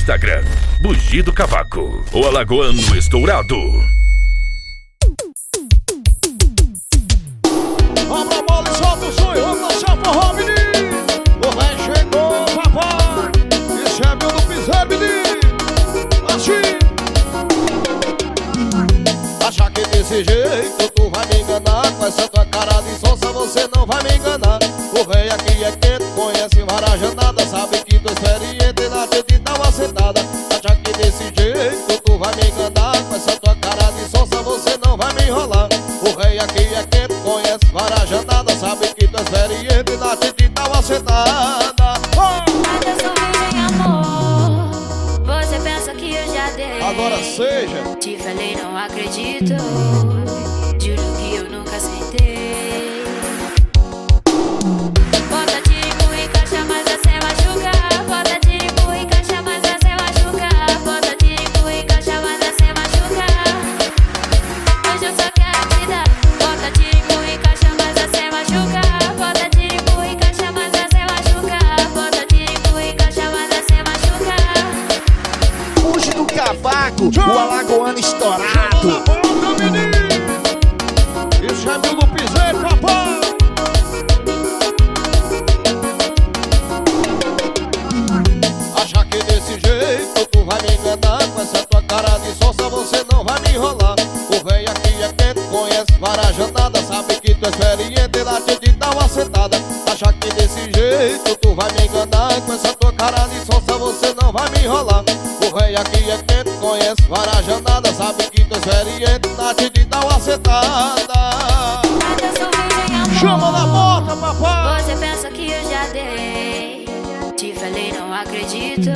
Instagram, Bugido Cavaco, o Alagoano Estourado. Abra a bola e solta o sonho, vamos lançar forró, menino. O rei chegou, papai. Isso é meu do piseiro, menino. Assim. Que desse jeito tu vai me enganar Com essa tua cara de sonsa você não vai me enganar O rei aqui é quente, conhece varajanada Sabe aqui é quente, conhece varajanada Sabe que tu é experiente na te dá uma sentada! Mas eu sou virgem, amor. Você pensa que eu já dei. Agora seja Te falei, não acredito. Cavaco, o alagoano estourado. Isso é do piseiro, papai Achar que desse jeito tu vai me enganar? Com essa tua cara de sonsa você não vai me enrolar. O rei aqui é quente, conhece varajanada Sabe que tu é experiente, lá te dá uma sentada. Achar que desse jeito tu vai me enganar? Com essa tua cara de sonsa você não vai me enrolar experiente, lá te te dá uma sentada. Chama na boca, papai Você pensa que eu já dei. Te falei, não acredito.